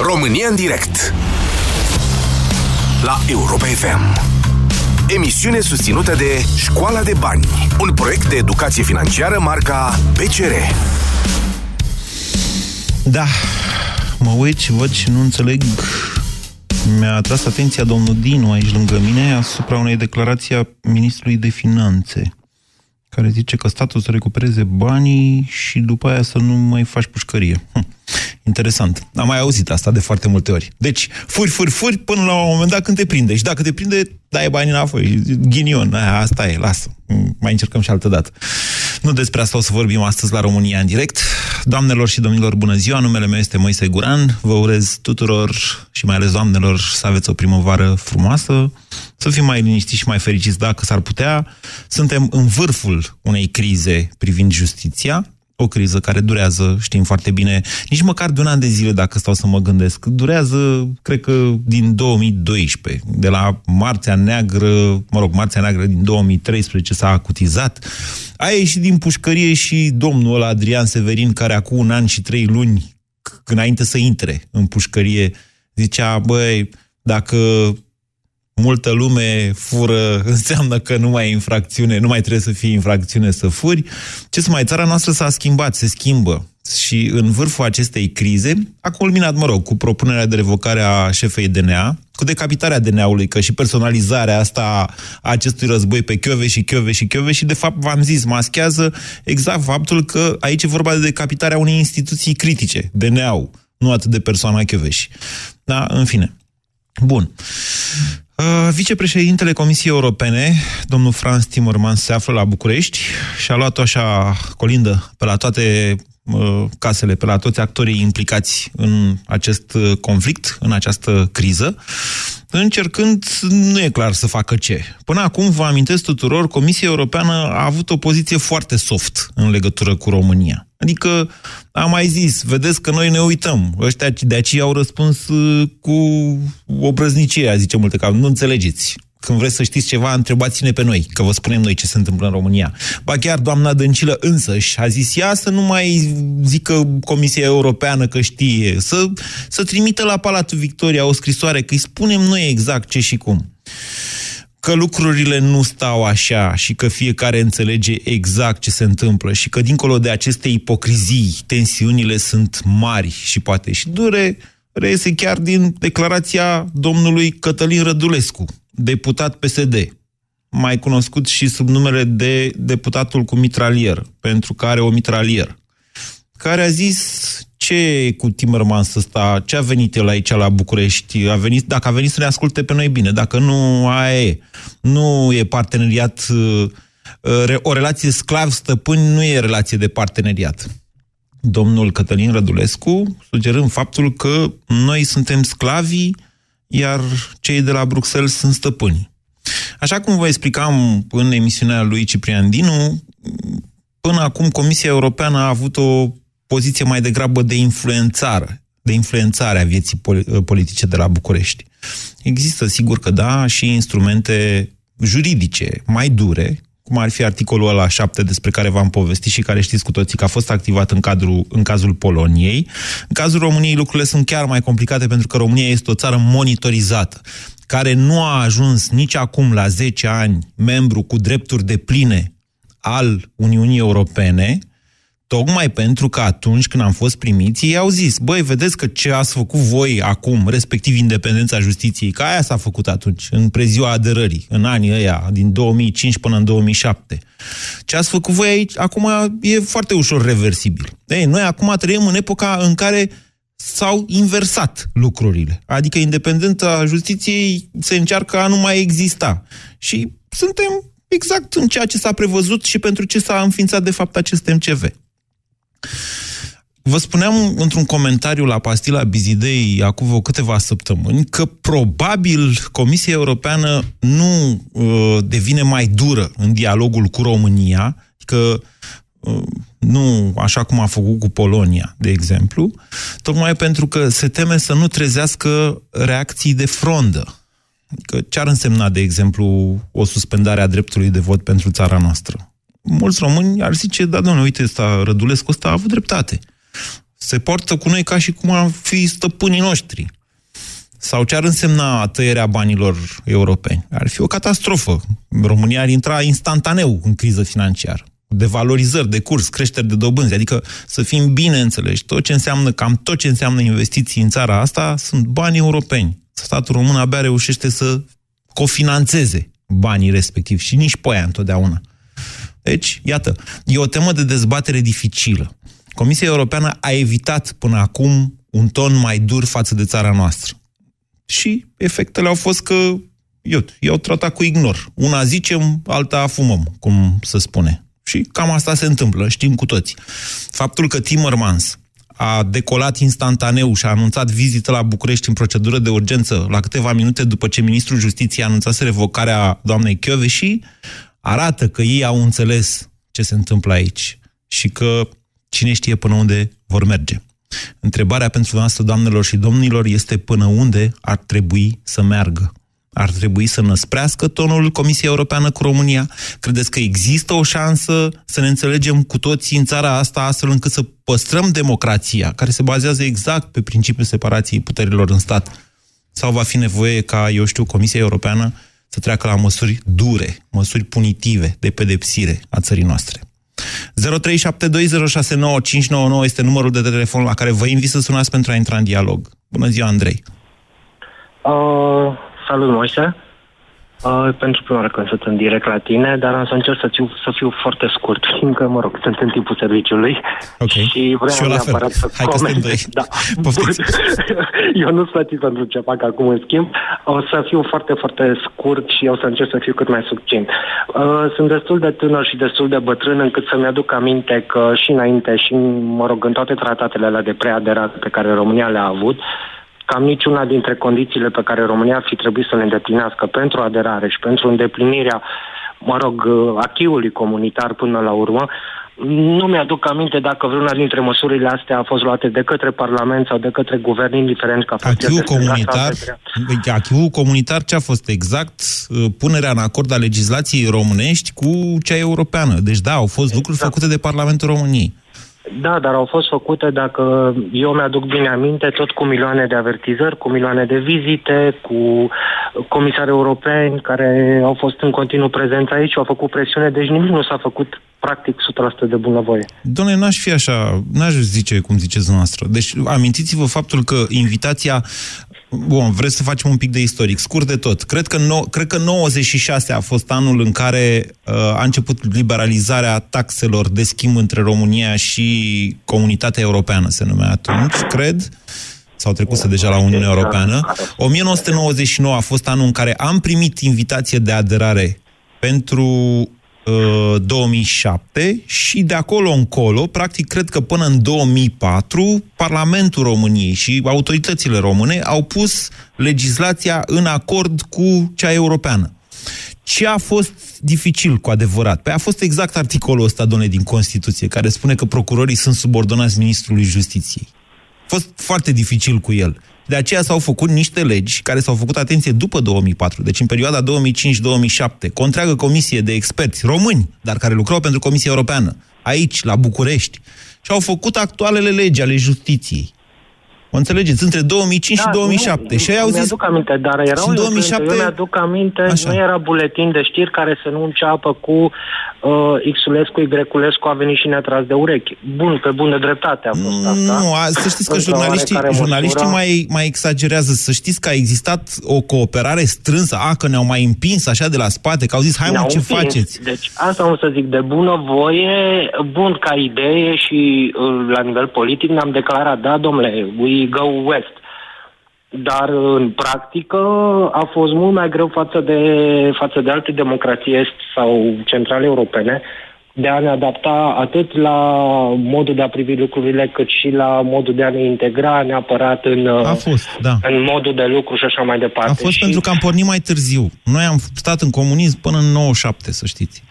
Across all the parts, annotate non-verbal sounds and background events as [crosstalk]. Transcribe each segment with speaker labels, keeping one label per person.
Speaker 1: România în direct La Europa FM Emisiune susținută de Școala de Bani Un proiect de educație financiară marca PCR
Speaker 2: Da, mă uit și văd și nu înțeleg mi-a atras atenția domnul Dinu aici lângă mine asupra unei declarații a ministrului de finanțe care zice că statul să recupereze banii și după aia să nu mai faci pușcărie. Hm. Interesant. Am mai auzit asta de foarte multe ori. Deci, furi, furi, furi, până la un moment dat când te prinde. Și dacă te prinde, dai banii înapoi. Ghinion, aia, asta e, lasă. Mai încercăm și altă dată. Nu despre asta o să vorbim astăzi la România în direct. Doamnelor și domnilor, bună ziua! Numele meu este Moise Guran. Vă urez tuturor și mai ales doamnelor să aveți o primăvară frumoasă, să fim mai liniștiți și mai fericiți dacă s-ar putea. Suntem în vârful unei crize privind justiția, o criză care durează, știm foarte bine, nici măcar de un an de zile, dacă stau să mă gândesc. Durează, cred că, din 2012, de la Marțea Neagră, mă rog, Marțea Neagră din 2013 s-a acutizat. A ieșit din pușcărie și domnul ăla, Adrian Severin, care acum un an și trei luni, înainte să intre în pușcărie, zicea, băi, dacă multă lume fură, [laughs] înseamnă că nu mai e infracțiune, nu mai trebuie să fie infracțiune să furi. Ce să mai, țara noastră s-a schimbat, se schimbă. Și în vârful acestei crize a culminat, mă rog, cu propunerea de revocare a șefei DNA, cu decapitarea DNA-ului, că și personalizarea asta a acestui război pe Chiove și Chiove și Chiove și, de fapt, v-am zis, maschează exact faptul că aici e vorba de decapitarea unei instituții critice, DNA-ul, nu atât de persoana Chioveși. Da, în fine. Bun. Uh, vicepreședintele Comisiei Europene, domnul Franz Timmermans, se află la București și a luat așa colindă pe la toate uh, casele, pe la toți actorii implicați în acest uh, conflict, în această criză, încercând, nu e clar să facă ce. Până acum, vă amintesc tuturor, Comisia Europeană a avut o poziție foarte soft în legătură cu România. Adică, am mai zis, vedeți că noi ne uităm. Ăștia de aceea au răspuns uh, cu obrăznicie, zice multe, că nu înțelegeți. Când vreți să știți ceva, întrebați-ne pe noi, că vă spunem noi ce se întâmplă în România. Ba chiar doamna Dăncilă însăși a zis ea să nu mai zică Comisia Europeană că știe, să, să trimită la Palatul Victoria o scrisoare, că îi spunem noi exact ce și cum că lucrurile nu stau așa și că fiecare înțelege exact ce se întâmplă și că dincolo de aceste ipocrizii, tensiunile sunt mari și poate și dure, reiese chiar din declarația domnului Cătălin Rădulescu, deputat PSD, mai cunoscut și sub numele de deputatul cu mitralier, pentru că are o mitralier, care a zis ce e cu Timmermans ăsta, ce a venit el aici la București, a venit, dacă a venit să ne asculte pe noi bine, dacă nu, aia e. Nu e parteneriat, uh, o relație sclav-stăpâni nu e relație de parteneriat. Domnul Cătălin Rădulescu, sugerând faptul că noi suntem sclavii, iar cei de la Bruxelles sunt stăpâni. Așa cum vă explicam în emisiunea lui Ciprian Dinu, până acum Comisia Europeană a avut o poziție mai degrabă de influențare, de influențare a vieții politice de la București. Există, sigur că da, și instrumente juridice mai dure, cum ar fi articolul ăla 7 despre care v-am povestit și care știți cu toții că a fost activat în, cadrul, în cazul Poloniei. În cazul României lucrurile sunt chiar mai complicate pentru că România este o țară monitorizată care nu a ajuns nici acum la 10 ani membru cu drepturi de pline al Uniunii Europene, Tocmai pentru că atunci când am fost primiți, ei au zis, băi, vedeți că ce ați făcut voi acum, respectiv independența justiției, că aia s-a făcut atunci, în preziua aderării, în anii ăia, din 2005 până în 2007. Ce ați făcut voi aici, acum e foarte ușor reversibil. Ei, noi acum trăim în epoca în care s-au inversat lucrurile. Adică independența justiției se încearcă a nu mai exista. Și suntem exact în ceea ce s-a prevăzut și pentru ce s-a înființat de fapt acest MCV. Vă spuneam într-un comentariu la Pastila Bizidei acum vreo câteva săptămâni că probabil Comisia Europeană nu uh, devine mai dură în dialogul cu România, că uh, nu așa cum a făcut cu Polonia, de exemplu, tocmai pentru că se teme să nu trezească reacții de frondă. Adică ce ar însemna, de exemplu, o suspendare a dreptului de vot pentru țara noastră? Mulți români ar zice, da, domnule, uite, ăsta, Rădulescu ăsta a avut dreptate. Se poartă cu noi ca și cum am fi stăpânii noștri. Sau ce ar însemna tăierea banilor europeni? Ar fi o catastrofă. România ar intra instantaneu în criză financiară. De valorizări, de curs, creșteri de dobânzi. Adică să fim bine înțeleși. Tot ce înseamnă, cam tot ce înseamnă investiții în țara asta sunt bani europeni. Statul român abia reușește să cofinanțeze banii respectivi și nici pe aia întotdeauna. Deci, iată, e o temă de dezbatere dificilă. Comisia Europeană a evitat până acum un ton mai dur față de țara noastră. Și efectele au fost că, eu, i-au tratat cu ignor. Una zicem, alta fumăm, cum se spune. Și cam asta se întâmplă, știm cu toți. Faptul că Timmermans a decolat instantaneu și a anunțat vizită la București în procedură de urgență la câteva minute după ce ministrul justiției a anunțat revocarea doamnei și arată că ei au înțeles ce se întâmplă aici și că cine știe până unde vor merge. Întrebarea pentru noastră, doamnelor și domnilor, este până unde ar trebui să meargă ar trebui să năsprească tonul Comisiei Europeană cu România? Credeți că există o șansă să ne înțelegem cu toții în țara asta astfel încât să păstrăm democrația, care se bazează exact pe principiul separației puterilor în stat? Sau va fi nevoie ca, eu știu, Comisia Europeană să treacă la măsuri dure, măsuri punitive de pedepsire a țării noastre? 0372069599 este numărul de telefon la care vă invit să sunați pentru a intra în dialog. Bună ziua, Andrei!
Speaker 3: Uh, Salut, Moise. Uh, pentru prima oară când sunt în direct la tine, dar am să încerc să, fiu, să fiu foarte scurt, [laughs] fiindcă, mă rog, sunt în timpul serviciului
Speaker 2: okay. [laughs]
Speaker 3: și vreau
Speaker 2: și neapărat
Speaker 3: să
Speaker 2: Hai coment. Că
Speaker 3: da. [laughs] eu nu sunt pentru ce fac acum, în schimb. O să fiu foarte, foarte scurt și o să încerc să fiu cât mai succint. Uh, sunt destul de tânăr și destul de bătrân încât să-mi aduc aminte că și înainte și, mă rog, în toate tratatele alea de preaderare pe care România le-a avut, cam niciuna dintre condițiile pe care România ar fi trebuit să le îndeplinească pentru aderare și pentru îndeplinirea, mă rog, achiului comunitar până la urmă, nu mi-aduc aminte dacă vreuna dintre măsurile astea a fost luate de către Parlament sau de către guvern, indiferent că a fost...
Speaker 2: Achiul comunitar, achiul comunitar ce a fost exact? Uh, punerea în acord a legislației românești cu cea europeană. Deci da, au fost lucruri exact. făcute de Parlamentul României.
Speaker 3: Da, dar au fost făcute, dacă eu mi-aduc bine aminte, tot cu milioane de avertizări, cu milioane de vizite, cu comisari europeni care au fost în continuu prezenți aici, au făcut presiune, deci nimic nu s-a făcut practic 100% de bunăvoie.
Speaker 2: Doamne, n-aș fi așa, n-aș zice cum ziceți noastră. Deci amintiți-vă faptul că invitația Bun, vreți să facem un pic de istoric. Scurt de tot. Cred că, no, cred că 96 a fost anul în care uh, a început liberalizarea taxelor de schimb între România și comunitatea europeană, se numea atunci, cred. Sau trecut deja la Uniunea Europeană. 1999 a fost anul în care am primit invitație de aderare pentru 2007 uh, și de acolo încolo, practic, cred că până în 2004, Parlamentul României și autoritățile române au pus legislația în acord cu cea europeană. Ce a fost dificil cu adevărat? Păi a fost exact articolul ăsta, domnule, din Constituție, care spune că procurorii sunt subordonați Ministrului Justiției. A fost foarte dificil cu el. De aceea s-au făcut niște legi care s-au făcut, atenție, după 2004, deci în perioada 2005-2007, cu o întreagă comisie de experți români, dar care lucrau pentru Comisia Europeană, aici, la București, și au făcut actualele legi ale justiției. Mă înțelegeți? Între 2005 da, și 2007. Nu, și ei au zis...
Speaker 3: Mi-aduc aminte, dar erau
Speaker 2: în 2007... Eu
Speaker 3: mi-aduc aminte, Așa. nu era buletin de știri care să nu înceapă cu uh, Xulescu, Y-Culescu a venit și ne-a tras de urechi. Bun, pe bună dreptate a fost asta.
Speaker 2: Nu, a, să știți că jurnaliștii, jurnaliștii măsură... mai, mai exagerează. Să știți că a existat o cooperare strânsă, a, că ne-au mai împins așa de la spate, că au zis, hai mă, ce împins. faceți?
Speaker 3: Deci asta am să zic, de bună voie, bun ca idee și uh, la nivel politic ne-am declarat, da, domnule, we go west. Dar în practică a fost mult mai greu față de, față de alte democrații est sau centrale europene de a ne adapta atât la modul de a privi lucrurile, cât și la modul de a ne integra neapărat în,
Speaker 2: a fost, da.
Speaker 3: în modul de lucru și așa mai departe.
Speaker 2: A fost
Speaker 3: și...
Speaker 2: pentru că am pornit mai târziu. Noi am stat în comunism până în 97, să știți.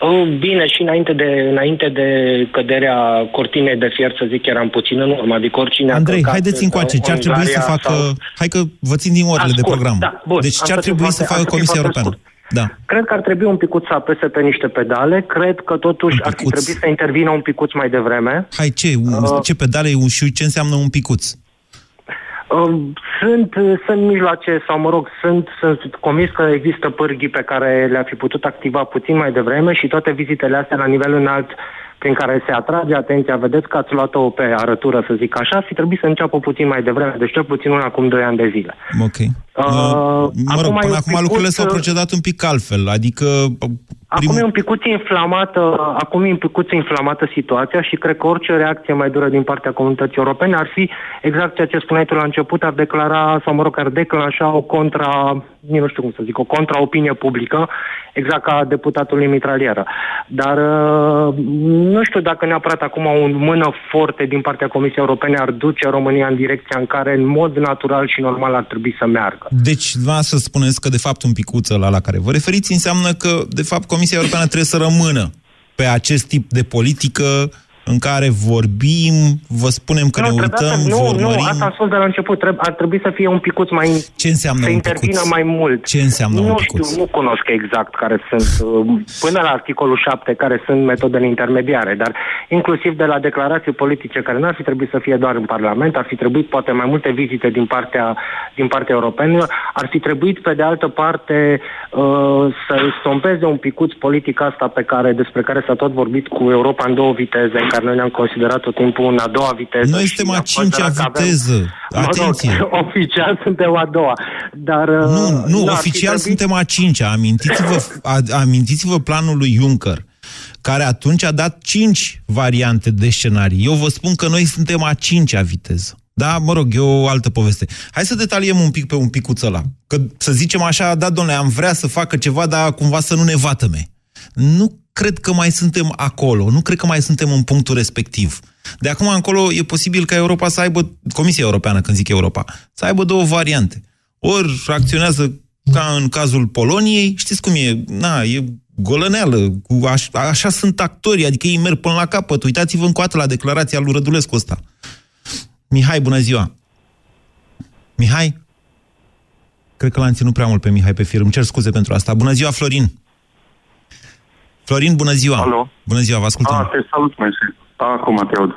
Speaker 3: Oh, bine, și înainte de, înainte de căderea cortinei de fier, să zic, eram puțin în urmă, adică oricine
Speaker 2: Andrei, haideți încoace, ce ar trebui să facă... Sau... Hai că vă țin din orele de program. Da, bun, deci ce ar trebui să facă Comisia Europeană? Scurt. Da.
Speaker 3: Cred că ar trebui un picuț să apese pe niște pedale, cred că totuși ar fi trebuit să intervină un picuț mai devreme.
Speaker 2: Hai, ce? Uh, ce pedale și ce înseamnă un picuț?
Speaker 3: Um, sunt, sunt mijloace, sau mă rog, sunt, sunt convins că există pârghii pe care le-a fi putut activa puțin mai devreme și toate vizitele astea la nivel înalt prin care se atrage atenția, vedeți că ați luat-o pe arătură, să zic așa, și trebuie să înceapă puțin mai devreme, deci cel puțin una acum 2 ani de zile.
Speaker 2: Ok. Uh, mă rog, până acum lucrurile s-au procedat un pic altfel, adică
Speaker 3: Acum e un picuț inflamată, acum e un picuț inflamată situația și cred că orice reacție mai dură din partea comunității europene ar fi exact ceea ce spuneai tu la început, ar declara, sau mă rog, ar declanșa o contra, nu știu cum să zic, o contra-opinie publică, exact ca deputatul Mitralieră. Dar uh, nu știu dacă neapărat acum o mână forte din partea Comisiei Europene ar duce România în direcția în care în mod natural și normal ar trebui să meargă.
Speaker 2: Deci, vă să spuneți că de fapt un picuță la, la care vă referiți înseamnă că de fapt Comisia Europeană trebuie să rămână pe acest tip de politică în care vorbim, vă spunem că nu, ne uităm,
Speaker 3: să, nu,
Speaker 2: urmărim... Nu,
Speaker 3: asta am spus de la început. Treb- ar trebui să fie un picuț mai...
Speaker 2: Ce înseamnă
Speaker 3: să
Speaker 2: un
Speaker 3: intervină
Speaker 2: picuț?
Speaker 3: mai mult.
Speaker 2: Ce înseamnă
Speaker 3: nu
Speaker 2: un
Speaker 3: picuț?
Speaker 2: picuț?
Speaker 3: știu, nu cunosc exact care sunt, uh, până la articolul 7, care sunt metodele intermediare, dar inclusiv de la declarații politice care nu ar fi trebuit să fie doar în Parlament, ar fi trebuit poate mai multe vizite din partea, din partea europeană, ar fi trebuit pe de altă parte uh, să stompeze un picuț politica asta pe care, despre care s-a tot vorbit cu Europa în două viteze, în care noi ne-am considerat tot timpul în a doua viteză.
Speaker 2: Noi suntem a cincea viteză. Avem, Atenție!
Speaker 3: Mă rog, [laughs] oficial suntem a doua. Dar,
Speaker 2: nu,
Speaker 3: uh,
Speaker 2: nu, oficial trebuit... suntem a cincea. Amintiți-vă, amintiți-vă planul lui Juncker care atunci a dat cinci variante de scenarii. Eu vă spun că noi suntem a cincea viteză. Da, mă rog, e o altă poveste. Hai să detaliem un pic pe un picuț ăla. Că să zicem așa, da, domnule, am vrea să facă ceva, dar cumva să nu ne vatăme. Nu cred că mai suntem acolo, nu cred că mai suntem în punctul respectiv. De acum încolo e posibil ca Europa să aibă, Comisia Europeană când zic Europa, să aibă două variante. Ori reacționează ca în cazul Poloniei, știți cum e, na, e golăneală, cu aș, așa sunt actorii, adică ei merg până la capăt. Uitați-vă încoată la declarația lui Rădulescu ăsta. Mihai, bună ziua! Mihai? Cred că l-am ținut prea mult pe Mihai pe fir. Îmi cer scuze pentru asta. Bună ziua, Florin! Florin, bună ziua!
Speaker 4: Alo.
Speaker 2: Bună ziua, vă ascultăm!
Speaker 4: Ah, te salut, Mersi. Acum te aud.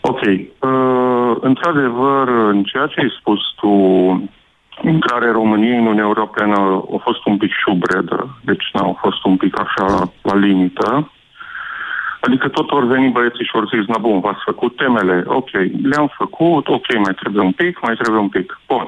Speaker 4: Ok. Uh, într-adevăr, în ceea ce ai spus tu, intrarea României în Uniunea Europeană a fost un pic șubredă, deci n-au fost un pic așa la limită. Adică tot ori veni băieții și ori zis, na bun, v-ați făcut temele, ok, le-am făcut, ok, mai trebuie un pic, mai trebuie un pic. Bun,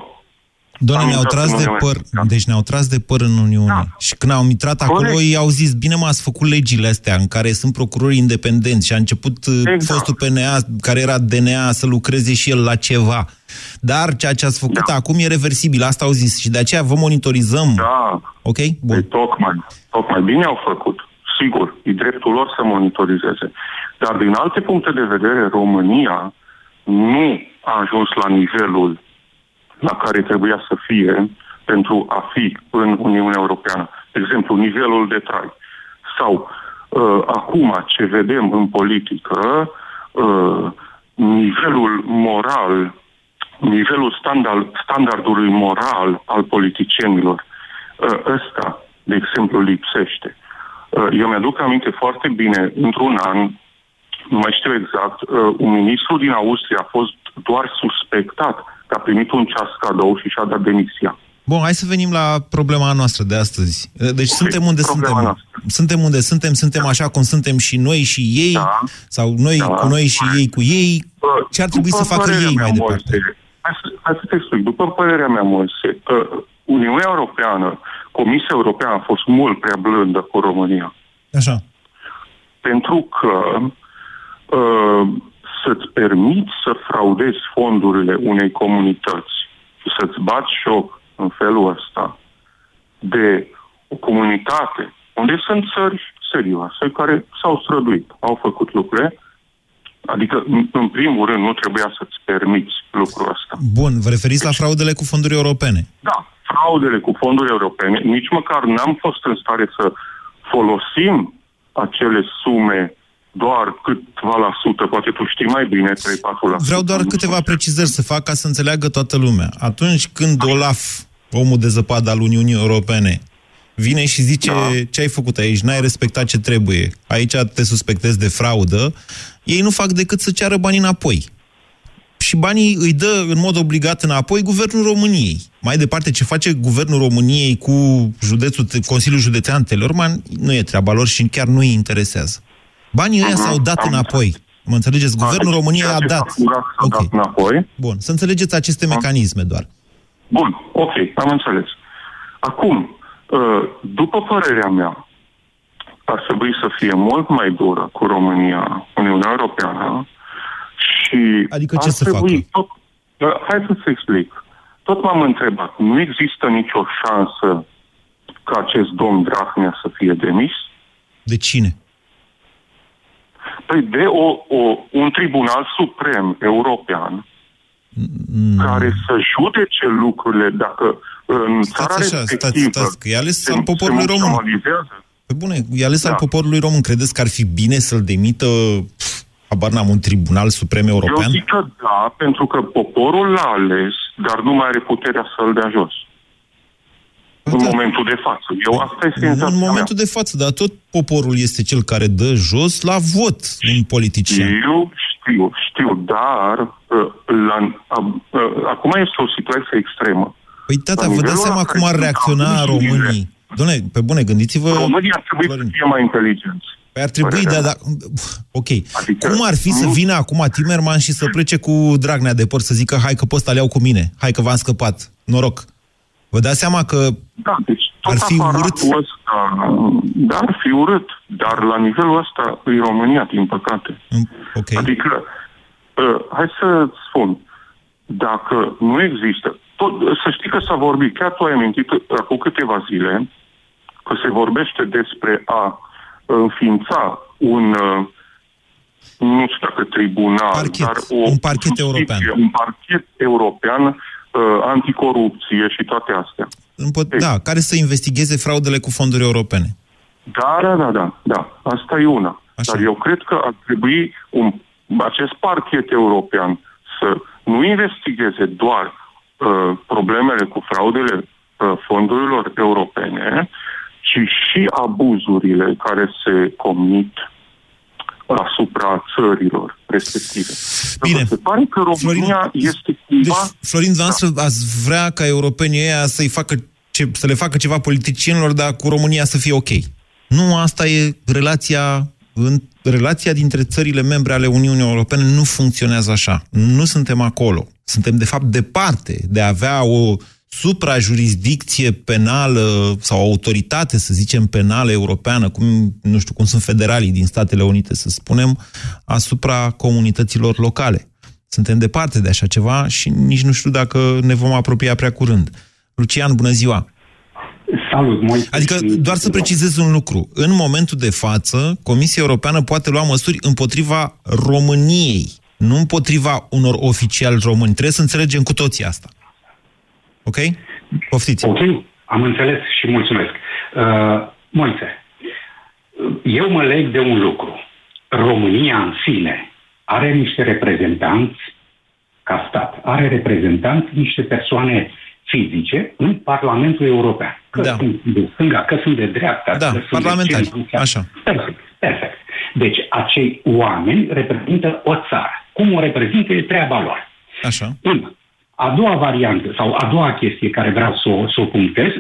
Speaker 2: Doamne, ne-au tras de păr, da. deci ne-au tras de păr în Uniune. Da. Și când au intrat acolo, Corect. ei au zis, bine m-ați făcut legile astea în care sunt procurori independenți și a început uh, exact. fostul PNA, care era DNA, să lucreze și el la ceva. Dar ceea ce ați făcut da. acum e reversibil, asta au zis și de aceea vă monitorizăm.
Speaker 4: Da.
Speaker 2: Ok? Bun.
Speaker 4: E tocmai, tocmai bine au făcut. Sigur, e dreptul lor să monitorizeze. Dar din alte puncte de vedere, România nu a ajuns la nivelul la care trebuia să fie pentru a fi în Uniunea Europeană. De exemplu, nivelul de trai. Sau uh, acum ce vedem în politică, uh, nivelul moral, nivelul standard, standardului moral al politicienilor. Uh, ăsta, de exemplu, lipsește. Uh, eu mi-aduc aminte foarte bine, într-un an, nu mai știu exact, uh, un ministru din Austria a fost doar suspectat că a primit un ceas cadou și și-a dat demisia.
Speaker 2: Bun, hai să venim la problema noastră de astăzi. Deci suntem unde suntem. Noastră. Suntem unde suntem, suntem așa cum suntem și noi și ei, da. sau noi da. cu noi și ei cu ei. Ce ar trebui să facă ei mai departe?
Speaker 4: hai, să, hai să te explic. După părerea mea, Moise, Uniunea Europeană, Comisia Europeană a fost mult prea blândă cu România.
Speaker 2: Așa.
Speaker 4: Pentru că uh, să-ți permiți să fraudezi fondurile unei comunități și să-ți bați șoc în felul ăsta de o comunitate unde sunt țări serioase care s-au străduit, au făcut lucruri, Adică, în primul rând, nu trebuia să-ți permiți lucrul ăsta.
Speaker 2: Bun, vă referiți la fraudele cu fonduri europene?
Speaker 4: Da, fraudele cu fonduri europene. Nici măcar n-am fost în stare să folosim acele sume doar câtva la sută, poate tu știi mai bine, 3-4%.
Speaker 2: Vreau doar câteva precizări să fac ca să înțeleagă toată lumea. Atunci când Olaf, omul de zăpadă al Uniunii Europene, vine și zice
Speaker 4: Da.
Speaker 2: ce ai făcut aici, n-ai respectat ce trebuie, aici te suspectezi de fraudă, ei nu fac decât să ceară banii înapoi. Și banii îi dă în mod obligat înapoi Guvernul României. Mai departe, ce face Guvernul României cu județul, Consiliul Județean Telorman, nu e treaba lor și chiar nu îi interesează. Banii ăia
Speaker 4: Mhm,
Speaker 2: s-au dat
Speaker 4: am
Speaker 2: înapoi. Mă înțelegeți? Guvernul
Speaker 4: Deci,
Speaker 2: României
Speaker 4: ceea
Speaker 2: a
Speaker 4: ce s-a
Speaker 2: dat.
Speaker 4: furat s-a
Speaker 2: Ok.
Speaker 4: dat înapoi.
Speaker 2: Bun, să înțelegeți aceste mecanisme doar.
Speaker 4: Bun, ok, am înțeles. Acum, uh, după părerea mea, ar trebui să fie mult mai dură cu România, Uniunea Europeană și
Speaker 2: Adică
Speaker 4: ar
Speaker 2: ce să
Speaker 4: trebui Tot, uh, hai să-ți explic. Tot m-am întrebat, nu există nicio șansă ca acest domn Drahnea să fie demis?
Speaker 2: De cine?
Speaker 4: Păi de o, o, un tribunal suprem european
Speaker 2: Mm,
Speaker 4: care să judece lucrurile dacă în
Speaker 2: Stați
Speaker 4: țara
Speaker 2: așa, stați,
Speaker 4: respectivă
Speaker 2: stați, că e ales
Speaker 4: se,
Speaker 2: al poporului
Speaker 4: se
Speaker 2: român.
Speaker 4: mutualizează.
Speaker 2: Pe bune, e ales al
Speaker 4: Da.
Speaker 2: poporului român. Credeți că ar fi bine să-l demită, pf, habar n-am, un tribunal suprem
Speaker 4: Eu
Speaker 2: european?
Speaker 4: zic că da, pentru că poporul l-a ales, dar nu mai are puterea să-l dea jos. În
Speaker 2: Da.
Speaker 4: momentul de față. Eu asta e
Speaker 2: Nu
Speaker 4: senzația
Speaker 2: în momentul
Speaker 4: mea.
Speaker 2: de față, dar tot poporul este cel care dă jos la vot un politician.
Speaker 4: Știu, știu, știu, dar uh, la, uh, uh, acum este o situație extremă.
Speaker 2: Păi, tata,
Speaker 4: La
Speaker 2: vă dați
Speaker 4: nivelul
Speaker 2: seama
Speaker 4: la
Speaker 2: cum ar
Speaker 4: care
Speaker 2: reacționa
Speaker 4: sunt abuzurile.
Speaker 2: românii? Doamne, pe bune, gândiți-vă...
Speaker 4: Românii ar trebui să
Speaker 2: Florin.
Speaker 4: fie mai inteligenți.
Speaker 2: Păi ar trebui,
Speaker 4: Părerea
Speaker 2: da,
Speaker 4: mea.
Speaker 2: da, ok.
Speaker 4: Adică
Speaker 2: Cum ar fi să
Speaker 4: nu-
Speaker 2: vină acum Timerman și să plece cu Dragnea de păr să zică hai că pe ăsta le iau cu mine, hai că v-am scăpat, noroc. Vă dați seama că
Speaker 4: Da, deci tot
Speaker 2: Ar fi
Speaker 4: aparatul
Speaker 2: urât?
Speaker 4: ăsta, da, ar fi urât, dar la nivelul ăsta e România, din păcate.
Speaker 2: Ok.
Speaker 4: Adică, uh, hai să spun, dacă nu există, tot, să știi că s-a vorbit, chiar tu ai amintit uh, acum câteva zile, că se vorbește despre a înființa un, uh, nu știu dacă tribunal,
Speaker 2: Parchet,
Speaker 4: dar o
Speaker 2: un parchet
Speaker 4: justiție,
Speaker 2: european.
Speaker 4: Un parchet european uh, anticorupție și toate astea.
Speaker 2: Împo- da, care să investigheze fraudele cu fonduri europene.
Speaker 4: Da, da, da, da, da. Asta e una.
Speaker 2: Așa.
Speaker 4: Dar eu cred că ar trebui un, acest parchet european să nu investigheze doar uh, problemele cu fraudele uh, fondurilor europene, ci și abuzurile care se comit asupra țărilor respective.
Speaker 2: Bine.
Speaker 4: Pentru că Se pare că România este cumva...
Speaker 2: Deci, Florin, dumneavoastră ați vrea ca europenii ăia să-i facă ce, să le facă ceva politicienilor, dar cu România să fie ok. Nu, asta e relația în, relația dintre țările membre ale Uniunii Europene nu funcționează așa. Nu suntem acolo. Suntem, de fapt, departe de a avea o suprajurisdicție penală sau autoritate, să zicem, penală europeană, cum, nu știu, cum sunt federalii din Statele Unite, să spunem, asupra comunităților locale. Suntem departe de așa ceva și nici nu știu dacă ne vom apropia prea curând. Lucian, bună ziua!
Speaker 5: Salut, Moise.
Speaker 2: Adică,
Speaker 5: și-
Speaker 2: doar să precizez un lucru. În momentul de față, Comisia Europeană poate lua măsuri împotriva României, nu împotriva unor oficiali români. Trebuie să înțelegem cu toții asta. Ok? Poftiți.
Speaker 5: Ok, am înțeles și mulțumesc. Uh, Moise, eu mă leg de un lucru. România în sine are niște reprezentanți ca stat, are reprezentanți niște persoane fizice în Parlamentul European. Că
Speaker 2: Da.
Speaker 5: sunt de stânga, că sunt de dreapta,
Speaker 2: Da,
Speaker 5: că sunt
Speaker 2: parlamentari,
Speaker 5: de centru.
Speaker 2: așa.
Speaker 5: Perfect, perfect. Deci acei oameni reprezintă o țară. Cum o reprezintă e treaba lor.
Speaker 2: Așa.
Speaker 5: Una. A doua variantă, sau a doua chestie care vreau să o, să o punctez,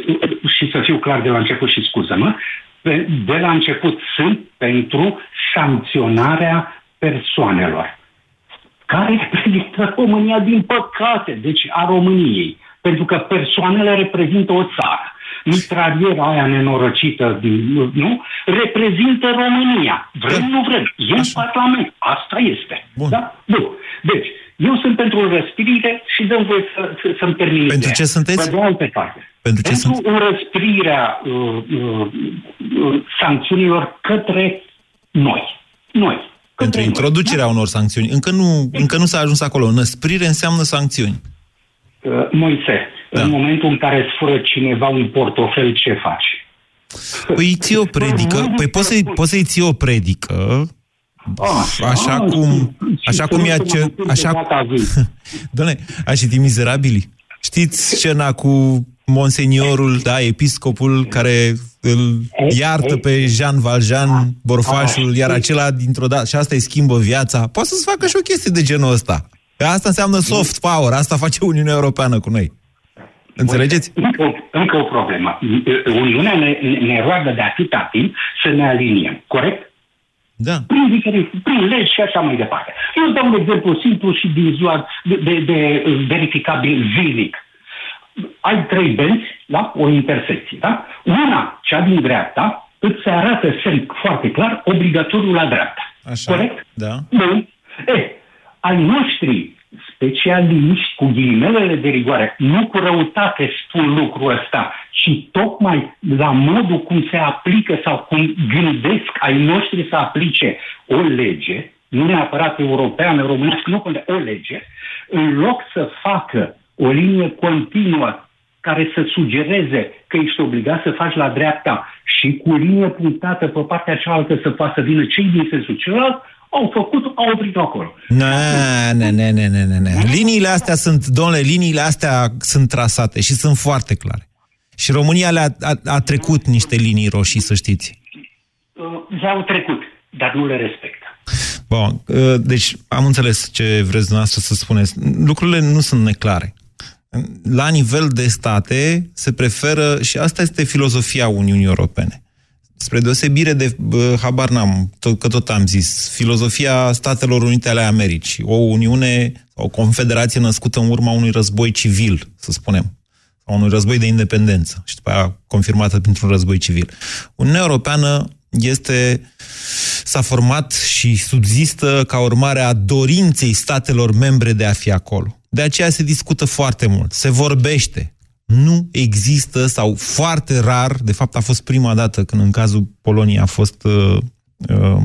Speaker 5: și să fiu clar de la început și scuză-mă, de, de la început sunt pentru sancționarea persoanelor care [laughs] reprezintă România din păcate, deci a României. Pentru că persoanele reprezintă o țară. Mitraliera aia nenorocită, din, nu? Reprezintă România. Vrem,
Speaker 2: Da.
Speaker 5: nu vrem. E în
Speaker 2: Așa.
Speaker 5: Parlament. Asta este.
Speaker 2: Bun.
Speaker 5: Da? Bun. Deci, eu sunt pentru răspirire și dăm voie să, să, să-mi termin
Speaker 2: Pentru
Speaker 5: ideea.
Speaker 2: ce sunteți?
Speaker 5: Pe de altă parte.
Speaker 2: Pentru ce
Speaker 5: pentru
Speaker 2: sunt?
Speaker 5: înrăsprirea uh, uh, uh, sancțiunilor către noi. Noi.
Speaker 2: Pentru
Speaker 5: Către
Speaker 2: introducerea unor sancțiuni. Încă nu, încă nu s-a ajuns acolo. Năsprire înseamnă sancțiuni.
Speaker 5: noi. Uh, Moise,
Speaker 2: Da.
Speaker 5: în momentul în care îți fură cineva un portofel, ce faci?
Speaker 2: Păi îți ții o predică, păi poți să-i, poți să-i ții o predică, Așa cum- așa cum e ace- așa-
Speaker 5: Așa... [laughs]
Speaker 2: Doamne, aș citit Mizerabili? Știți scena cu monseniorul, da, episcopul care îl iartă pe Jean Valjean, borfașul, iar acela dintr-o dată, și asta îi schimbă viața. Poate să-ți facă și o chestie de genul ăsta. Asta înseamnă soft power, asta face Uniunea Europeană cu noi. Înțelegeți?
Speaker 5: Încă, încă o problemă. Uniunea ne, ne roagă de atâta timp să ne aliniem, corect?
Speaker 2: Da.
Speaker 5: Prin, diferit, prin legi și așa mai departe. Eu dau un exemplu simplu și din ziua de, de, de verificabil zilnic. Ai trei benzi, da? o intersecție. Da? Una, cea din dreapta, îți se arată semn foarte clar obligatoriu la dreapta.
Speaker 2: Așa.
Speaker 5: Corect?
Speaker 2: Da.
Speaker 5: Bun. E, ai noștri specialiști cu ghilimelele de rigoare, nu cu răutate spun lucrul ăsta, ci tocmai la modul cum se aplică sau cum gândesc ai noștri să aplice o lege, nu neapărat europeană, românească, nu o lege, în loc să facă o linie continuă care să sugereze că ești obligat să faci la dreapta și cu linie punctată pe partea cealaltă să poată să vină cei din sensul celălalt, au făcut, au oprit acolo.
Speaker 2: Ne, ne, ne, ne, ne, ne. Liniile astea sunt, domnule, liniile astea sunt trasate și sunt foarte clare. Și România le-a a, a trecut niște linii roșii, să știți.
Speaker 5: Uh, le-au trecut, dar nu le respectă.
Speaker 2: Bun, uh, deci am înțeles ce vreți dumneavoastră să spuneți. Lucrurile nu sunt neclare. La nivel de state se preferă, și asta este filozofia Uniunii Europene, spre deosebire de, habar n-am, tot, că tot am zis, filozofia Statelor Unite ale Americii, o Uniune, o confederație născută în urma unui război civil, să spunem, sau unui război de independență, și după aia confirmată printr-un război civil. Uniunea Europeană este, s-a format și subzistă ca urmare a dorinței statelor membre de a fi acolo. De aceea se discută foarte mult, se vorbește, nu există sau foarte rar, de fapt a fost prima dată când în cazul Poloniei a fost uh, uh,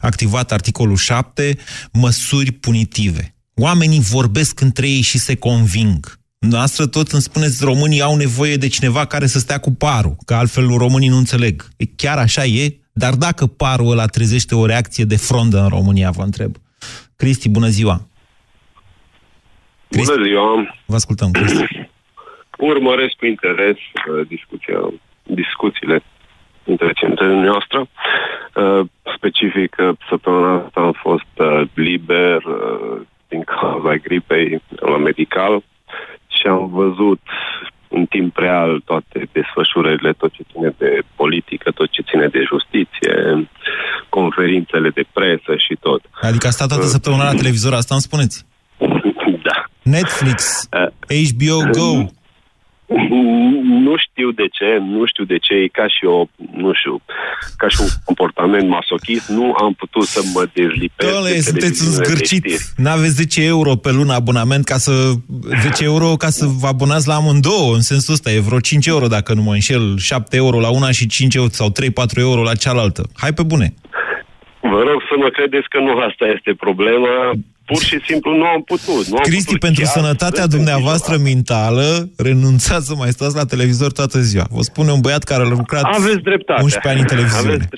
Speaker 2: activat articolul 7, măsuri punitive. Oamenii vorbesc între ei și se conving. Noastră tot îmi spuneți, românii au nevoie de cineva care să stea cu parul, că altfel românii nu înțeleg. E, chiar așa e? Dar dacă parul ăla trezește o reacție de frondă în România, vă întreb. Cristi, bună ziua!
Speaker 6: Cristi? Bună ziua!
Speaker 2: Vă ascultăm, Cristi [clears throat]
Speaker 6: urmăresc cu interes uh, discuția, discuțiile între centrele noastre. Uh, specific, uh, săptămâna asta am fost uh, liber uh, din cauza gripei la medical și am văzut în timp real toate desfășurările, tot ce ține de politică, tot ce ține de justiție, conferințele de presă și tot.
Speaker 2: Adică a stat toată uh, săptămâna la [laughs] televizor, asta îmi spuneți?
Speaker 6: Da.
Speaker 2: Netflix, uh, HBO Go, [laughs]
Speaker 6: nu știu de ce, nu știu de ce, e ca și o, nu știu, ca și un comportament masochist, nu am putut să mă dezlipesc.
Speaker 2: Doamne, sunteți zgârcit, n-aveți 10 euro pe lună abonament ca să, 10 euro ca să vă abonați la amândouă, în sensul ăsta, e vreo 5 euro dacă nu mă înșel, 7 euro la una și 5 euro sau 3-4 euro la cealaltă. Hai pe bune!
Speaker 6: Vă rog să mă credeți că nu asta este problema pur și simplu nu am putut. Nu am
Speaker 2: Cristi,
Speaker 6: putut
Speaker 2: pentru sănătatea dumneavoastră mentală, renunțați să mai stați la televizor toată ziua. Vă spune un băiat care a lucrat
Speaker 6: Aveți dreptate.
Speaker 2: 11 ani în televiziune. Aveți,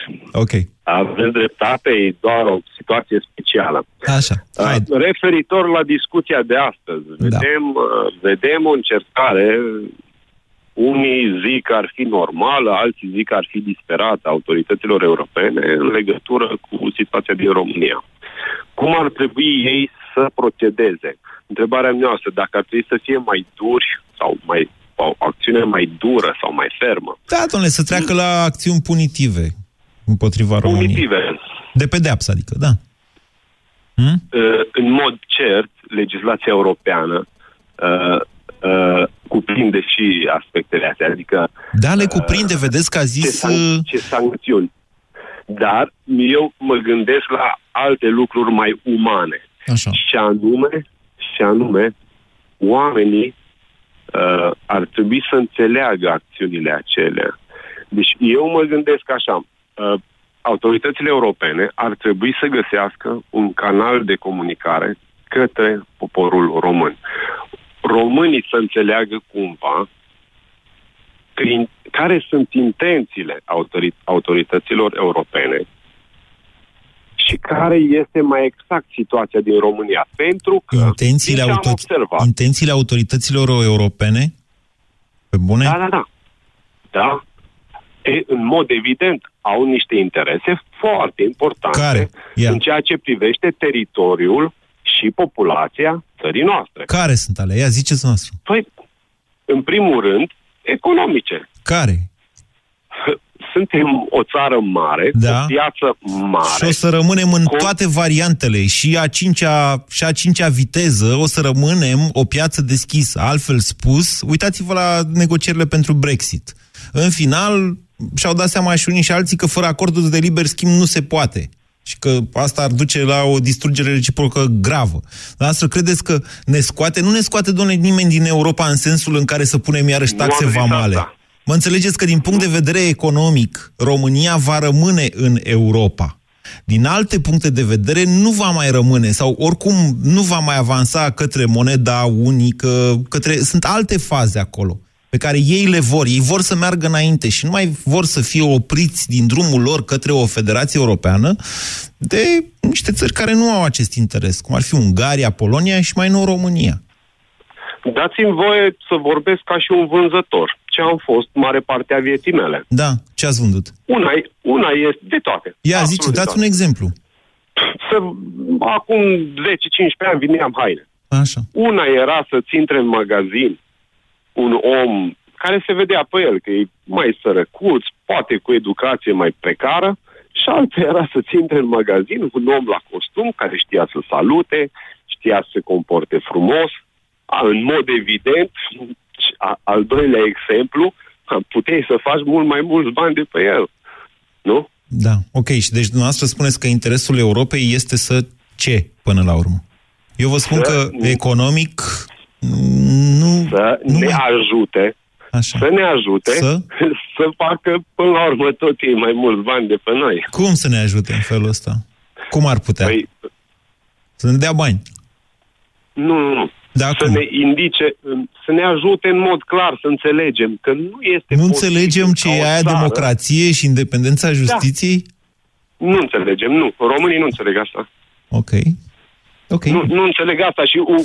Speaker 2: ok.
Speaker 6: Aveți dreptate, e doar o situație specială.
Speaker 2: Așa, hai.
Speaker 6: Referitor la discuția de astăzi, da. vedem, uh, vedem o încercare unii zic că ar fi normală, alții zic că ar fi disperată autorităților europene în legătură cu situația din România cum ar trebui ei să procedeze. Întrebarea noastră, dacă ar trebui să fie mai duri sau mai o acțiune mai dură sau mai fermă.
Speaker 2: Da, domnule, să treacă la acțiuni punitive împotriva României. Punitive. De pedeapsă, adică, da.
Speaker 6: Hmm? Uh, în mod cert, legislația europeană uh, uh, cuprinde și aspectele astea, adică...
Speaker 2: Da, le cuprinde, vedeți că a zis...
Speaker 6: Ce, san- ce sancțiuni. Dar eu mă gândesc la alte lucruri mai umane.
Speaker 2: Așa.
Speaker 6: Și anume, și anume, oamenii uh, ar trebui să înțeleagă acțiunile acelea. Deci eu mă gândesc așa, uh, autoritățile europene ar trebui să găsească un canal de comunicare către poporul român. Românii să înțeleagă cumva prin care sunt intențiile autorit- autorităților europene și care este mai exact situația din România. Pentru că
Speaker 2: intențiile, auto- intențiile autorităților europene Pe bune?
Speaker 6: Da, da, da. Da. E, în mod evident, au niște interese foarte importante
Speaker 2: Care? Ia.
Speaker 6: în ceea ce privește teritoriul și populația țării noastre.
Speaker 2: Care sunt alea? Ia, ziceți noastră.
Speaker 6: Păi, în primul rând, economice.
Speaker 2: Care?
Speaker 6: Suntem o țară mare,
Speaker 2: Da.
Speaker 6: o piață mare.
Speaker 2: Și o să rămânem în
Speaker 6: Cu-
Speaker 2: toate variantele. Și a cincea, și a cincea viteză o să rămânem o piață deschisă. Altfel spus, uitați-vă la negocierile pentru Brexit. În final, și-au dat seama și unii și alții că fără acordul de liber schimb nu se poate. Și că asta ar duce la o distrugere reciprocă gravă. Dar asta credeți că ne scoate? Nu ne scoate, domnule, nimeni din Europa în sensul în care să punem iarăși
Speaker 6: Nu
Speaker 2: taxe
Speaker 6: am zis
Speaker 2: vamale.
Speaker 6: asta.
Speaker 2: Mă înțelegeți că din punct de vedere economic, România va rămâne în Europa. Din alte puncte de vedere, nu va mai rămâne sau oricum nu va mai avansa către moneda unică, către... sunt alte faze acolo pe care ei le vor. Ei vor să meargă înainte și nu mai vor să fie opriți din drumul lor către o federație europeană de niște țări care nu au acest interes, cum ar fi Ungaria, Polonia și mai nou România.
Speaker 6: Dați-mi voie să vorbesc ca și un vânzător. Ce am fost mare parte a vieții mele.
Speaker 2: Da, ce ați vândut?
Speaker 6: Una, e- una este de toate.
Speaker 2: Ia,
Speaker 6: Absolut
Speaker 2: zice,
Speaker 6: de
Speaker 2: dați
Speaker 6: toate.
Speaker 2: un exemplu.
Speaker 6: Să, acum 10-15 ani vineam haine.
Speaker 2: Așa.
Speaker 6: Una era să-ți intre în magazin un om care se vedea pe el că e mai sărăcuț, poate cu educație mai precară, și alta era să-ți intre în magazin un om la costum care știa să salute, știa să se comporte frumos, a, în mod evident, a, al doilea exemplu, a, puteai să faci mult mai mulți bani de pe el. Nu?
Speaker 2: Da, ok. Și deci dumneavoastră spuneți că interesul Europei este să ce până la urmă? Eu vă spun
Speaker 6: Să
Speaker 2: că
Speaker 6: nu-
Speaker 2: economic nu...
Speaker 6: Să
Speaker 2: nu
Speaker 6: ne
Speaker 2: mai-
Speaker 6: ajute
Speaker 2: Așa.
Speaker 6: să ne ajute
Speaker 2: Să? [laughs]
Speaker 6: să facă până la urmă tot ei mai mulți bani de pe noi.
Speaker 2: Cum să ne ajute în felul ăsta? Cum ar putea?
Speaker 6: Păi,
Speaker 2: Să ne dea bani.
Speaker 6: nu, nu, nu.
Speaker 2: Da,
Speaker 6: să
Speaker 2: cum?
Speaker 6: ne indice, să ne ajute în mod clar să înțelegem că nu este
Speaker 2: Nu
Speaker 6: posibil
Speaker 2: înțelegem ce
Speaker 6: ca o
Speaker 2: e aia
Speaker 6: țară-
Speaker 2: democrație și independența justiției?
Speaker 6: Nu înțelegem, nu. Românii nu înțeleg asta.
Speaker 2: Ok. Ok.
Speaker 6: Nu, nu înțeleg asta și u,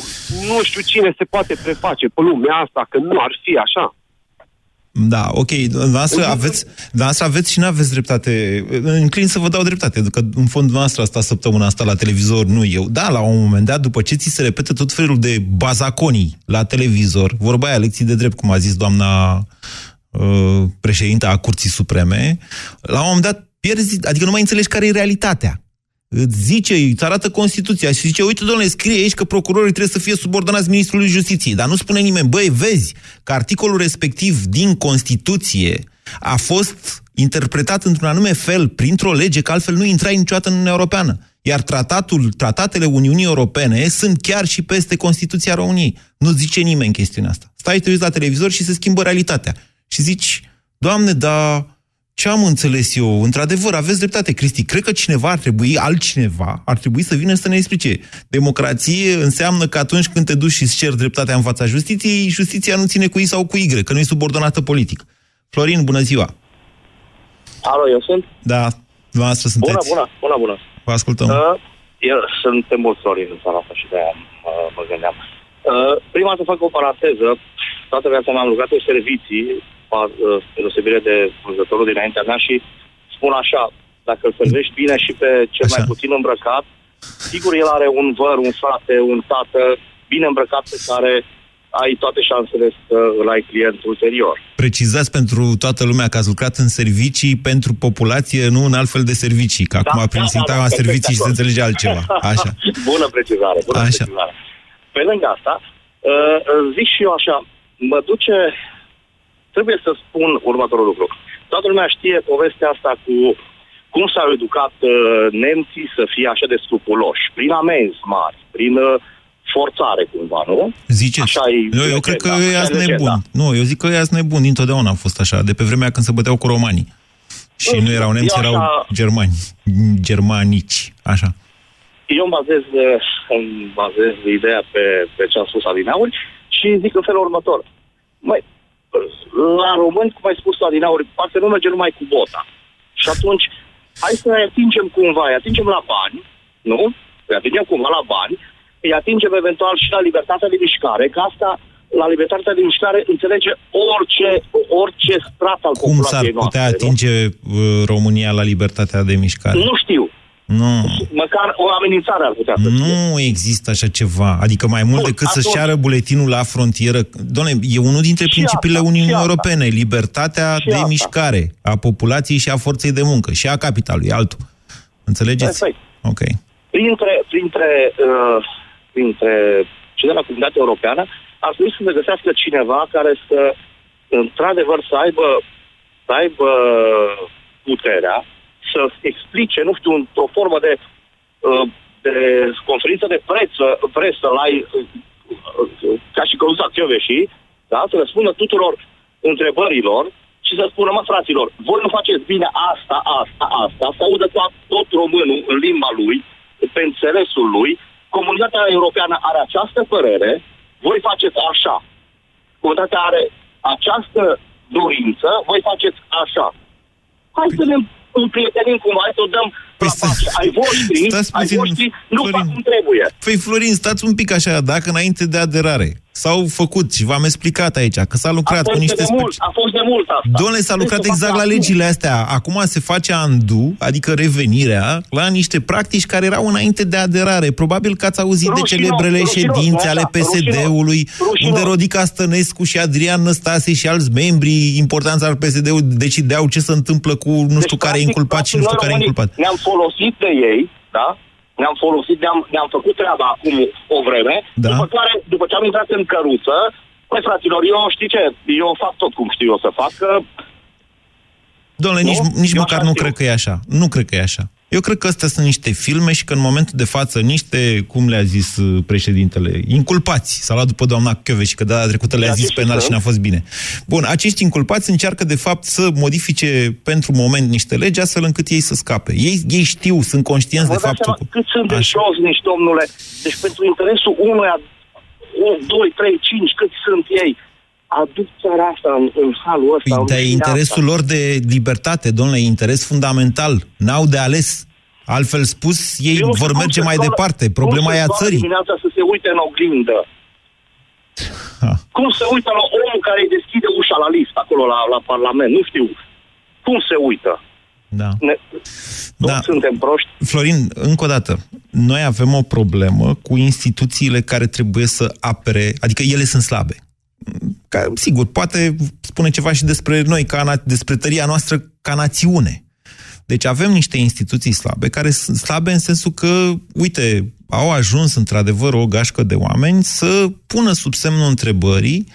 Speaker 6: nu știu cine se poate preface pe lumea asta că nu ar fi așa.
Speaker 2: Da, ok. Dumneavoastră aveți, dumneavoastră aveți și nu aveți dreptate. Înclin să vă dau dreptate, pentru că în fond dumneavoastră asta săptămâna asta la televizor, nu eu. Da, la un moment dat, după ce ți se repetă tot felul de bazaconii la televizor, vorba aia, lecții de drept, cum a zis doamna uh, președinta a Curții Supreme, la un moment dat pierzi, adică nu mai înțelegi care e realitatea. Îți zice, îți arată Constituția și zice, uite, domnule, scrie aici că procurorii trebuie să fie subordonați Ministrului Justiției, dar nu spune nimeni, băi, vezi că articolul respectiv din Constituție a fost interpretat într-un anume fel, printr-o lege, că altfel nu intrai niciodată în Uniunea Europeană. Iar tratatul, tratatele Uniunii Europene sunt chiar și peste Constituția României. Nu zice nimeni chestiunea asta. Stai, te uiți la televizor și se schimbă realitatea. Și zici, Doamne, dar ce am înțeles eu? Într-adevăr, aveți dreptate, Cristi. Cred că cineva ar trebui, altcineva, ar trebui să vină să ne explice. Democrație înseamnă că atunci când te duci și îți ceri dreptatea în fața justiției, justiția nu ține cu I sau cu Y, că nu e subordonată politic. Florin, bună ziua!
Speaker 7: Alo, eu sunt?
Speaker 2: Da, dumneavoastră
Speaker 7: Bună,
Speaker 2: sunteți.
Speaker 7: bună, bună, bună.
Speaker 2: Vă ascultăm.
Speaker 7: Uh, eu sunt mult Florin în țara asta și de-aia uh, mă gândeam. Uh, prima să fac o paranteză. Toată viața mea am lucrat în servicii, pa- uh, spre deosebire de vânzătorul dinaintea mea și spun așa, dacă îl servești bine și pe cel
Speaker 2: Așa.
Speaker 7: mai puțin îmbrăcat, sigur el are un văr, un frate, un tată bine îmbrăcat pe care ai toate șansele să îl ai client ulterior.
Speaker 2: Precizați pentru toată lumea că ați lucrat în servicii pentru populație, nu în altfel de servicii, că acum prin sintagma
Speaker 7: perfect,
Speaker 2: servicii și se
Speaker 7: acord.
Speaker 2: înțelege altceva. Așa. [laughs]
Speaker 7: bună precizare, bună
Speaker 2: Așa.
Speaker 7: precizare. Pe lângă asta, uh, zic și eu așa, mă duce, trebuie să spun următorul lucru. Toată lumea știe povestea asta cu cum s-au educat uh, nemții să fie așa de scrupuloși, prin amenzi mari, prin uh, forțare cumva, nu?
Speaker 2: Ziceți.
Speaker 7: Așa e
Speaker 2: eu, eu cred că
Speaker 7: legenda,
Speaker 2: ea
Speaker 7: așa
Speaker 2: sunt
Speaker 7: e legenda.
Speaker 2: nebun. Nu, eu zic că ea sunt nebun. Dintotdeauna a fost așa. De pe vremea când se băteau cu romanii. Și
Speaker 7: Nu,
Speaker 2: nu erau nemți,
Speaker 7: eu
Speaker 2: erau
Speaker 7: așa-
Speaker 2: germani. Germanici. Așa.
Speaker 7: Eu îmi bazez, uh, îmi bazez ideea pe, pe ce a spus Adinauri și zic în felul următor. Măi, la români, cum ai spus tu, Adinauri, parcă nu merge numai cu bota. Și atunci, hai să ne atingem cumva, îi atingem la bani, nu? Îi atingem cumva la bani, îi atingem eventual și la libertatea de mișcare, că asta la libertatea de mișcare înțelege orice, orice strat al
Speaker 2: Cum s-ar
Speaker 7: populației
Speaker 2: putea
Speaker 7: noastre.
Speaker 2: atinge uh, România la libertatea de mișcare?
Speaker 7: Nu? nu știu.
Speaker 2: Nu.
Speaker 7: Măcar o amenințare ar putea să fie.
Speaker 2: Nu există așa ceva. Adică mai mult
Speaker 7: Bun,
Speaker 2: decât să-și
Speaker 7: atunci-
Speaker 2: ceară buletinul la frontieră. Doamne, e unul dintre
Speaker 7: Și
Speaker 2: principiile
Speaker 7: asta,
Speaker 2: Uniunii
Speaker 7: și asta.
Speaker 2: Europene. Libertatea
Speaker 7: Și
Speaker 2: de
Speaker 7: asta.
Speaker 2: mișcare a populației și a forței de muncă. Și a capitalului, altul. Înțelegeți?
Speaker 7: Perfect.
Speaker 2: Ok.
Speaker 7: Printre, printre, uh, printre cei de la comunitatea europeană ar trebui să se găsească cineva care să, într-adevăr, să aibă, să aibă puterea să explice, nu știu, într-o formă de, uh, de conferință de presă, presă la, uh, ca și căluța și da? să răspundă tuturor întrebărilor și să spună, mă, fraților, voi nu faceți bine asta, asta, asta, să audă tot, tot românul în limba lui, pe înțelesul lui, comunitatea europeană are această părere, voi faceți așa. Comunitatea are această dorință, voi faceți așa. Hai să ne împrietenim cumva, hai să o dăm
Speaker 2: Păi
Speaker 7: la pace.
Speaker 2: stai-
Speaker 7: Ai voștri,
Speaker 2: stați
Speaker 7: ai
Speaker 2: puțin,
Speaker 7: voștri, nu
Speaker 2: Florin.
Speaker 7: fac cum trebuie.
Speaker 2: Păi, Florin, stați un pic așa, dacă înainte de aderare s-au făcut și v-am explicat aici că s-a lucrat
Speaker 7: a
Speaker 2: cu
Speaker 7: fost
Speaker 2: niște
Speaker 7: de mult,
Speaker 2: speci...
Speaker 7: a fost de mult asta.
Speaker 2: Domnule, s-a lucrat
Speaker 7: Trebuie să
Speaker 2: exact
Speaker 7: facă
Speaker 2: la
Speaker 7: acum.
Speaker 2: legile astea. Acum se face andu, adică revenirea, la niște practici care erau înainte de aderare. Probabil că ați auzit de
Speaker 7: Rușinos,
Speaker 2: celebrele
Speaker 7: rușinos,
Speaker 2: ședințe
Speaker 7: nu
Speaker 2: ale
Speaker 7: așa,
Speaker 2: PSD-ului,
Speaker 7: rușinos, rușinos.
Speaker 2: unde Rodica Stănescu și Adrian Năstase și alți membri importanți al PSD-ului decideau ce se întâmplă cu nu știu care e
Speaker 7: practic,
Speaker 2: inculpat și nu știu
Speaker 7: noi
Speaker 2: care e
Speaker 7: românii
Speaker 2: inculpat.
Speaker 7: Ne-am folosit de ei, da? Ne-am folosit, ne-am, ne-am făcut treaba acum o vreme,
Speaker 2: Da.
Speaker 7: după care, după ce am intrat în căruță, Păi, fraților, eu știi ce? Eu fac tot cum știu eu să fac, că
Speaker 2: Domnule,
Speaker 7: Nu?
Speaker 2: nici, nici
Speaker 7: Eu
Speaker 2: măcar
Speaker 7: așa
Speaker 2: nu
Speaker 7: știu.
Speaker 2: cred că e așa. Nu cred că e așa. Eu cred că astea sunt niște filme și că în momentul de față niște, cum le-a zis uh, președintele, inculpați, s-a luat după doamna și că data trecută le-a
Speaker 7: Da,
Speaker 2: zis
Speaker 7: acești
Speaker 2: penal și
Speaker 7: sunt.
Speaker 2: n-a fost bine. Bun, acești inculpați încearcă de fapt să modifice pentru moment niște legi astfel încât ei să scape. Ei, ei știu, sunt conștienți
Speaker 7: vă
Speaker 2: de
Speaker 7: dați
Speaker 2: faptul
Speaker 7: seama
Speaker 2: că...
Speaker 7: cât sunt de
Speaker 2: Așa.
Speaker 7: josnici, domnule. Deci pentru interesul unuia, 2, 3, 5, cât sunt ei, aduc țara asta în, în halul ăsta.
Speaker 2: Păi,
Speaker 7: în
Speaker 2: dar e
Speaker 7: rușinea
Speaker 2: interesul
Speaker 7: asta.
Speaker 2: lor de libertate, domnule, e interes fundamental. N-au de ales. Altfel spus, ei
Speaker 7: Eu nu știu
Speaker 2: vor
Speaker 7: cum
Speaker 2: merge
Speaker 7: să
Speaker 2: mai
Speaker 7: doară-
Speaker 2: departe.
Speaker 7: cum
Speaker 2: Problema
Speaker 7: să
Speaker 2: e a
Speaker 7: doară
Speaker 2: țării.
Speaker 7: dimineața să se uite în oglindă.
Speaker 2: Ha.
Speaker 7: Cum se uită la omul care îi deschide ușa la lift acolo la, la Parlament? Nu știu. Cum se uită?
Speaker 2: Da.
Speaker 7: Ne...
Speaker 2: Da.
Speaker 7: Toți suntem proști.
Speaker 2: Florin, încă o dată, noi avem o problemă cu instituțiile care trebuie să apere, adică ele sunt slabe. Ca, sigur, poate spune ceva și despre noi, ca, na- despre tăria noastră ca națiune. Deci avem niște instituții slabe, care sunt slabe în sensul că, uite, au ajuns într-adevăr o gașcă de oameni să pună sub semnul întrebării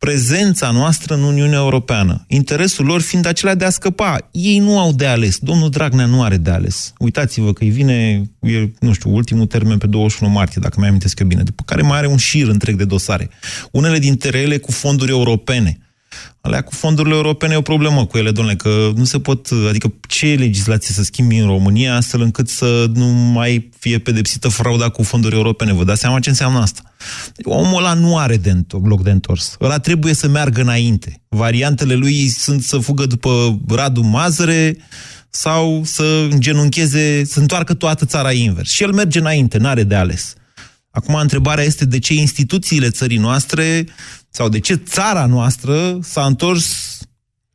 Speaker 2: prezența noastră în Uniunea Europeană. Interesul lor fiind acela de a scăpa. Ei nu au de ales. Domnul Dragnea nu are de ales. Uitați-vă că îi vine, e, nu știu, ultimul termen pe 21 martie, dacă mi-am amintesc eu bine, după care mai are un șir întreg de dosare. Unele dintre ele cu fonduri europene. Alea cu fondurile europene e o problemă cu ele, domnule, că nu se pot, adică ce legislație să schimbi în România astfel încât să nu mai fie pedepsită frauda cu fonduri europene. Vă dați seama ce înseamnă asta? Omul ăla nu are de întor- loc de întors. Ăla trebuie să meargă înainte. Variantele lui sunt să fugă după Radu Mazăre sau să îngenuncheze, să întoarcă toată țara invers. Și el merge înainte, n-are de ales. Acum, întrebarea este de ce instituțiile țării noastre sau de ce țara noastră s-a întors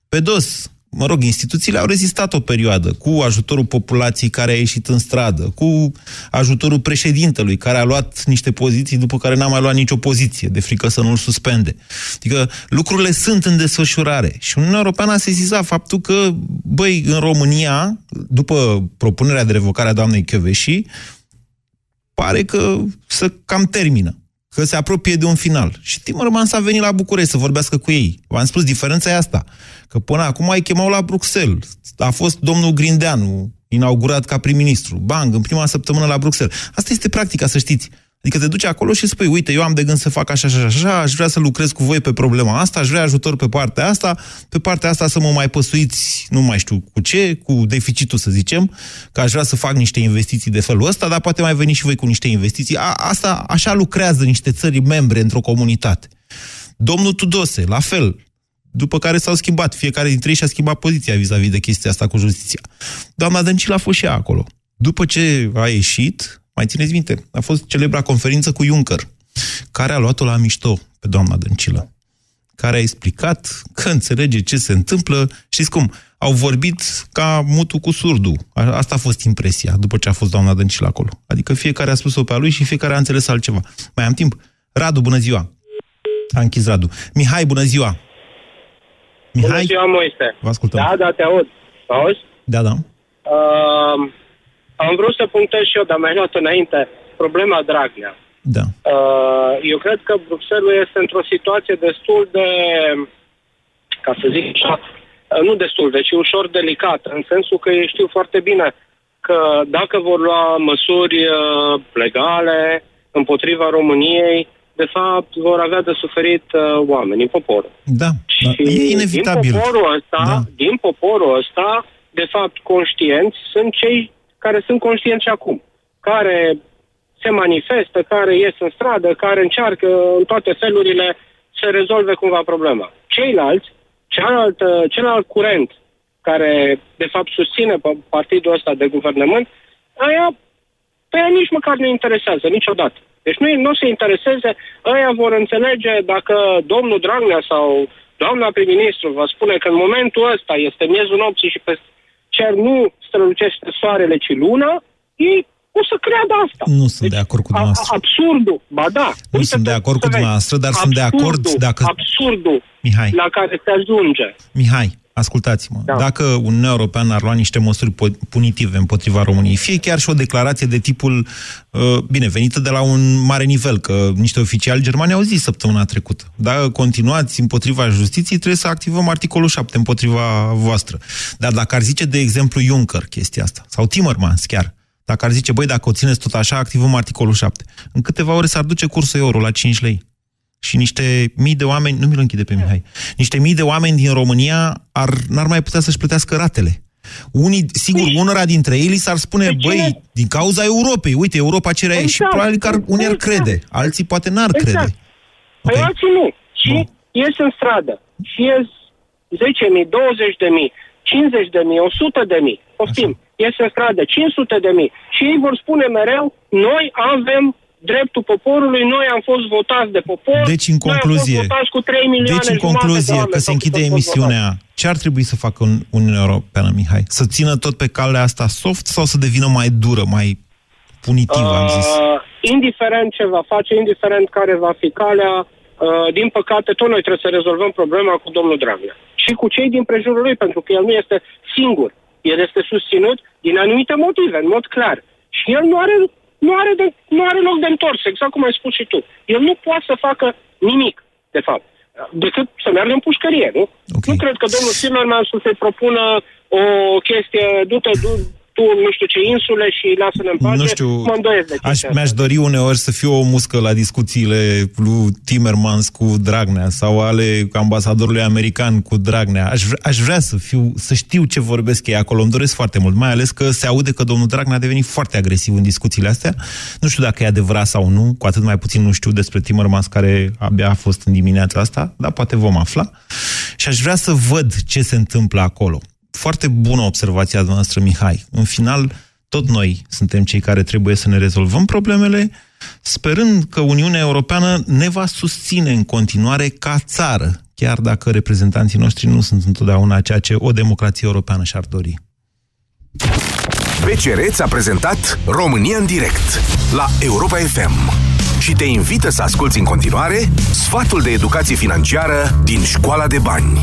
Speaker 2: pe dos. Mă rog, instituțiile au rezistat o perioadă cu ajutorul populației care a ieșit în stradă, cu ajutorul președintelui care a luat niște poziții după care n-a mai luat nicio poziție, de frică să nu-l suspende. Adică lucrurile sunt în desfășurare și Uniunea Europeană a sesizat faptul că, băi, în România, după propunerea de revocare a doamnei Chioveși, pare că să cam termină, că se apropie de un final. Și Timmermans a venit la București să vorbească cu ei. V-am spus, diferența e asta, că până acum îi chemau la Bruxelles. A fost domnul Grindeanu inaugurat ca prim-ministru. Bang, în prima săptămână la Bruxelles. Asta este practica, să știți. Adică te duci acolo și spui, uite, eu am de gând să fac așa și așa, așa, aș vrea să lucrez cu voi pe problema asta, aș vrea ajutor pe partea asta, pe partea asta să mă mai păsuiți, nu mai știu cu ce, cu deficitul să zicem, că aș vrea să fac niște investiții de felul ăsta, dar poate mai veniți și voi cu niște investiții. A, asta, așa lucrează niște țări membre într-o comunitate. Domnul Tudose, la fel, după care s-au schimbat, fiecare dintre ei și-a schimbat poziția vis-a-vis de chestia asta cu justiția. Doamna Dăncilă a fost și ea acolo. După ce a ieșit, mai țineți minte, a fost celebra conferință cu Juncker, care a luat-o la mișto, pe doamna Dăncilă, care a explicat că înțelege ce se întâmplă. Știți cum? Au vorbit ca mutul cu surdu. Asta a fost impresia după ce a fost doamna Dăncilă acolo. Adică fiecare a spus-o pe a lui și fiecare a înțeles altceva. Mai am timp? Radu, bună ziua! A închis Radu. Mihai, bună ziua!
Speaker 8: Mihai? Bună ziua, Moise!
Speaker 2: Vă ascultăm.
Speaker 8: Da, da, te aud. Auzi?
Speaker 2: Da, da.
Speaker 8: Uh, am vrut să punctez și eu, dar mi-ai luat înainte, problema Dragnea.
Speaker 2: Da.
Speaker 8: Uh, eu cred că Bruxelles este într-o situație destul de, ca să zic așa, uh, nu destul, deci ușor delicată, în sensul că ei știu foarte bine că dacă vor lua măsuri uh, legale împotriva României, de fapt vor avea de suferit uh, oamenii, poporul.
Speaker 2: Da, și da, e inevitabil.
Speaker 8: Din poporul ăsta, da. din poporul ăsta, de fapt, conștienți sunt cei care sunt conștienți acum, care se manifestă, care ies în stradă, care încearcă în toate felurile să rezolve cumva problema. Ceilalți, cealalt, celălalt curent care de fapt susține partidul ăsta de guvernământ, aia pe aia nici măcar nu interesează niciodată. Deci nu, nu se intereseze, aia vor înțelege dacă domnul Dragnea sau doamna prim-ministru va spune că în momentul ăsta este miezul nopții și pe cer nu strălucește soarele, ci luna, ei o să creadă asta.
Speaker 2: Nu sunt deci, de acord cu dumneavoastră.
Speaker 8: Absurdul, ba da.
Speaker 2: Nu Uite sunt de acord cu dumneavoastră, dar absurdul, sunt de acord dacă...
Speaker 8: Absurdul Mihai. la care se ajunge.
Speaker 2: Mihai, ascultați-mă. Da. Dacă Uniunea Europeană ar lua niște măsuri punitive împotriva României, fie chiar și o declarație de tipul, uh, bine, venită de la un mare nivel, că niște oficiali germani au zis săptămâna trecută. Dacă continuați împotriva justiției, trebuie să activăm articolul 7 împotriva voastră. Dar dacă ar zice, de exemplu, Juncker chestia asta, sau Timmermans chiar, dacă ar zice, băi, dacă o țineți tot așa, activăm articolul 7. În câteva ore s-ar duce cursul euro la 5 lei. Și niște mii de oameni, nu mi-l închide pe Mihai, niște mii de oameni din România ar, n-ar mai putea să-și plătească ratele. Unii, sigur, păi, unora dintre ei s-ar spune, păi băi, din cauza Europei, uite, Europa cere exact, și probabil că ar, unii ar exact. crede, alții poate n-ar exact. crede.
Speaker 8: Păi okay. alții nu. Și Bun. ies în stradă și ies 10.000, 20.000, 50.000, 100.000, poftim. Așa iese în stradă 500 de mii și ei vor spune mereu, noi avem dreptul poporului, noi am fost votați de popor,
Speaker 2: deci, în concluzie,
Speaker 8: noi am fost cu 3 milioane
Speaker 2: Deci, în concluzie, de că se închide emisiunea, ce ar trebui să facă Uniunea Europeană, Mihai? Să țină tot pe calea asta soft sau să devină mai dură, mai punitivă, uh, am zis? Uh,
Speaker 8: indiferent ce va face, indiferent care va fi calea, uh, din păcate, tot noi trebuie să rezolvăm problema cu domnul Dragnea. Și cu cei din prejurul lui, pentru că el nu este singur. El este susținut din anumite motive, în mod clar. Și el nu are, nu are, de, nu are loc de întors, exact cum ai spus și tu. El nu poate să facă nimic, de fapt, decât să meargă în pușcărie, nu? Okay. Nu cred că domnul Zimmerman să se propună o chestie, du-te, du tu nu știu ce insule și lasă-ne în pace,
Speaker 2: nu știu,
Speaker 8: mă de
Speaker 2: aș, Mi-aș dori uneori să fiu o muscă la discuțiile lui Timmermans cu Dragnea sau ale ambasadorului american cu Dragnea. Aș, aș vrea să fiu, să știu ce vorbesc ei acolo, îmi doresc foarte mult, mai ales că se aude că domnul Dragnea a devenit foarte agresiv în discuțiile astea. Nu știu dacă e adevărat sau nu, cu atât mai puțin nu știu despre Timmermans care abia a fost în dimineața asta, dar poate vom afla. Și aș vrea să văd ce se întâmplă acolo foarte bună observația noastră, Mihai. În final, tot noi suntem cei care trebuie să ne rezolvăm problemele, sperând că Uniunea Europeană ne va susține în continuare ca țară, chiar dacă reprezentanții noștri nu sunt întotdeauna ceea ce o democrație europeană și-ar dori.
Speaker 1: BCR ți-a prezentat România în direct la Europa FM și te invită să asculti în continuare sfatul de educație financiară din Școala de Bani.